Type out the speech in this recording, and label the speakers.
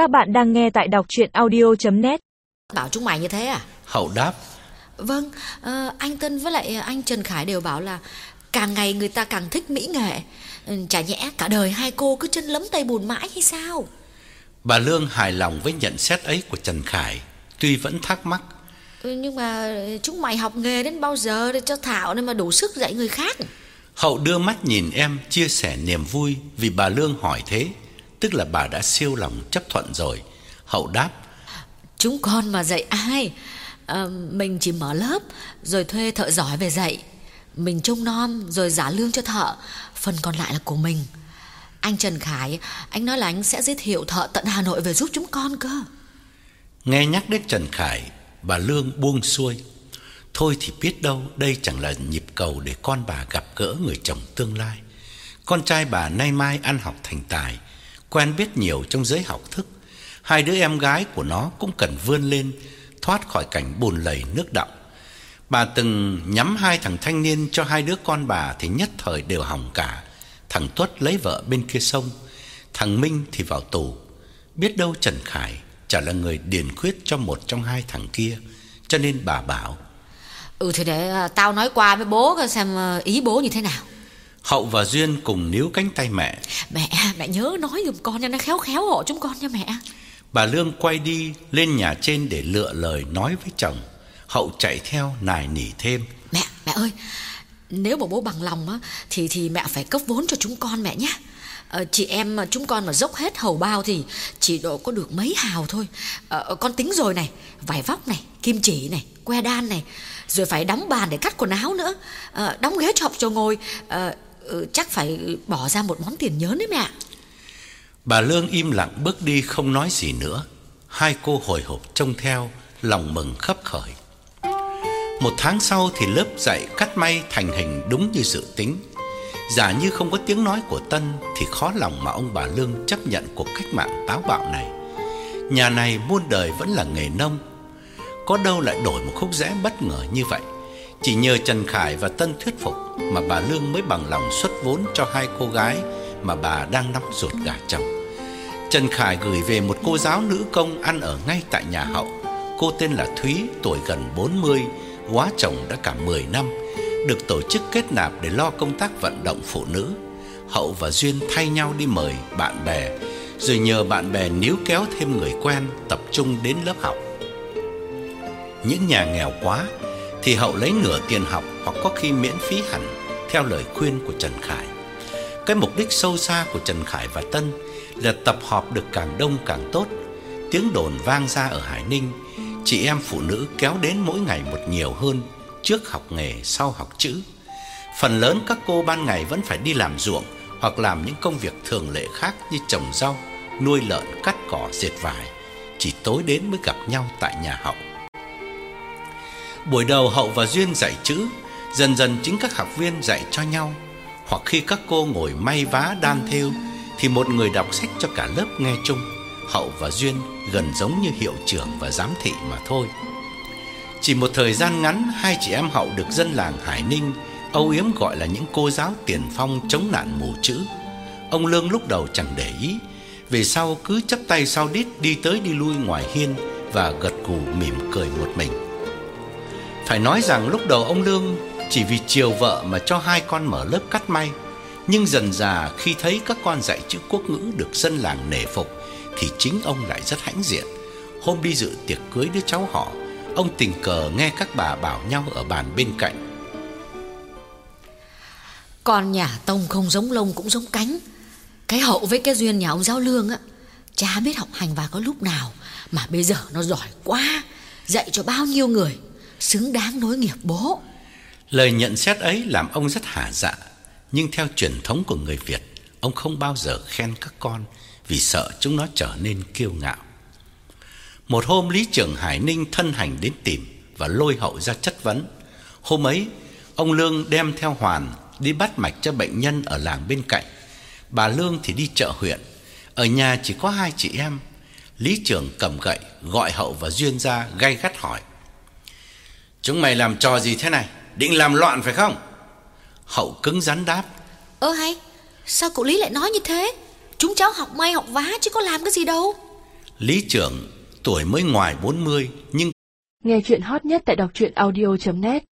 Speaker 1: Các bạn đang nghe tại đọc chuyện audio.net
Speaker 2: Bảo chúng mày như thế à?
Speaker 3: Hậu đáp
Speaker 2: Vâng, ờ, anh Tân với lại anh Trần Khải đều bảo là càng ngày người ta càng thích mỹ nghệ. Ừ, Chả nhẽ cả đời hai cô cứ chân lấm tay bùn mãi hay sao?
Speaker 3: Bà Lương hài lòng với nhận xét ấy của Trần Khải Tuy vẫn thắc mắc
Speaker 2: Ừ, Nhưng mà chúng mày học nghề đến bao giờ để cho Thảo nên mà đủ sức dạy người khác?
Speaker 3: Hậu đưa mắt nhìn em chia sẻ niềm vui Vì bà Lương hỏi thế Tức là bà đã siêu lòng chấp thuận rồi Hậu đáp
Speaker 2: Chúng con mà dạy ai? Ờ, mình chỉ mở lớp rồi thuê thợ giỏi về dạy. Mình trông nom rồi trả lương cho thợ, phần còn lại là của mình. Anh Trần Khải, anh nói là anh sẽ giới thiệu thợ tận Hà Nội về giúp chúng con cơ.
Speaker 3: Nghe nhắc đến Trần Khải Bà Lương buông xuôi Thôi thì biết đâu đây chẳng là nhịp cầu Để con bà gặp gỡ người chồng tương lai Con trai bà nay mai ăn học thành tài Quen biết nhiều trong giới học thức. Hai đứa em gái của nó cũng cần vươn lên, Thoát khỏi cảnh bùn lầy nước đọng. Bà từng nhắm hai thằng thanh niên cho hai đứa con bà Thì nhất thời đều hỏng cả. Thằng Tuất lấy vợ bên kia sông, Thằng Minh thì vào tù. Biết đâu Trần Khải chả là người điền khuyết cho một trong hai thằng kia, Cho nên bà bảo
Speaker 2: Ừ thì để à, tao nói qua với bố xem à, ý bố như thế nào.
Speaker 3: Hậu và Duyên cùng níu cánh tay mẹ
Speaker 2: Mẹ, mẹ nhớ nói giùm con cho nó khéo khéo hộ chúng con nha mẹ.
Speaker 3: Bà Lương quay đi lên nhà trên để lựa lời nói với chồng Hậu chạy theo nài nỉ thêm
Speaker 2: Mẹ, mẹ ơi, nếu mà bố bằng lòng á thì thì mẹ phải cấp vốn cho chúng con mẹ nhé. Ờ, chị em mà chúng con mà dốc hết hầu bao thì chỉ độ có được mấy hào thôi. Ờ, con tính rồi này, vải vóc này, kim chỉ này, que đan này, rồi phải đóng bàn để cắt quần áo nữa, ờ, đóng ghế chọc cho ngồi. Ừ, Ừ, chắc phải bỏ ra một món tiền lớn đấy mẹ. ạ.
Speaker 3: Bà Lương im lặng bước đi không nói gì nữa. Hai cô hồi hộp trông theo, Lòng mừng khấp khởi. Một tháng sau thì lớp dạy cắt may thành hình đúng như dự tính. Giả như không có tiếng nói của Tân Thì khó lòng mà ông bà Lương chấp nhận cuộc cách mạng táo bạo này. Nhà này muôn đời vẫn là nghề nông. Có đâu lại đổi một khúc rẽ bất ngờ như vậy. Chỉ nhờ Trần Khải và Tân thuyết phục Mà bà Lương mới bằng lòng xuất vốn cho hai cô gái Mà bà đang nắm ruột gà chồng Trần Khải gửi về một cô giáo nữ công ăn ở ngay tại nhà hậu. Cô tên là Thúy, tuổi gần 40, quá chồng đã cả 10 năm, được tổ chức kết nạp để lo công tác vận động phụ nữ. Hậu và Duyên thay nhau đi mời bạn bè, rồi nhờ bạn bè níu kéo thêm người quen tập trung đến lớp học. Những nhà nghèo quá thì Hậu lấy nửa tiền học hoặc có khi miễn phí hẳn theo lời khuyên của Trần Khải. Cái mục đích sâu xa của Trần Khải và Tân là tập họp được càng đông càng tốt. Tiếng đồn vang ra ở Hải Ninh, chị em phụ nữ kéo đến mỗi ngày một nhiều hơn, trước học nghề sau học chữ. Phần lớn các cô ban ngày vẫn phải đi làm ruộng hoặc làm những công việc thường lệ khác như trồng rau, nuôi lợn, cắt cỏ, dệt vải. Chỉ tối đến mới gặp nhau tại nhà Hậu. Buổi đầu Hậu và Duyên dạy chữ, dần dần chính các học viên dạy cho nhau. Hoặc khi các cô ngồi may vá đan thêu thì một người đọc sách cho cả lớp nghe chung. Hậu và Duyên gần giống như hiệu trưởng và giám thị mà thôi. Chỉ một thời gian ngắn, hai chị em Hậu được dân làng Hải Ninh âu yếm gọi là những cô giáo tiền phong chống nạn mù chữ. Ông Lương lúc đầu chẳng để ý, về sau cứ chắp tay sau đít đi tới đi lui ngoài hiên và gật gù mỉm cười một mình. Phải nói rằng lúc đầu ông Lương chỉ vì chiều vợ mà cho hai con mở lớp cắt may, nhưng dần dà khi thấy các con dạy chữ quốc ngữ được dân làng nể phục thì chính ông lại rất hãnh diện. Hôm đi dự tiệc cưới đứa cháu họ, ông tình cờ nghe các bà bảo nhau ở bàn bên cạnh.
Speaker 2: Con nhà Tông không giống lông cũng giống cánh. Cái hậu với cái duyên nhà ông giáo lương á, cha biết học hành và có lúc nào mà bây giờ nó giỏi quá, dạy cho bao nhiêu người, xứng đáng nối nghiệp bố.
Speaker 3: Lời nhận xét ấy làm ông rất hả dạ, nhưng theo truyền thống của người Việt, ông không bao giờ khen các con vì sợ chúng nó trở nên kiêu ngạo. Một hôm Lý trưởng Hải Ninh thân hành đến tìm và lôi hậu ra chất vấn. Hôm ấy, ông Lương đem theo Hoàn đi bắt mạch cho bệnh nhân ở làng bên cạnh. Bà Lương thì đi chợ huyện. Ở nhà chỉ có hai chị em. Lý trưởng cầm gậy gọi hậu và Duyên ra gay gắt hỏi. Chúng mày làm trò gì thế này? Định làm loạn phải không? Hậu cứng rắn đáp.
Speaker 2: Ơ hay, sao cụ Lý lại nói như thế? Chúng cháu học may học vá chứ có làm cái gì đâu.
Speaker 3: Lý trưởng tuổi mới ngoài 40 nhưng
Speaker 4: Nghe chuyện hot nhất tại đọc truyện audio.net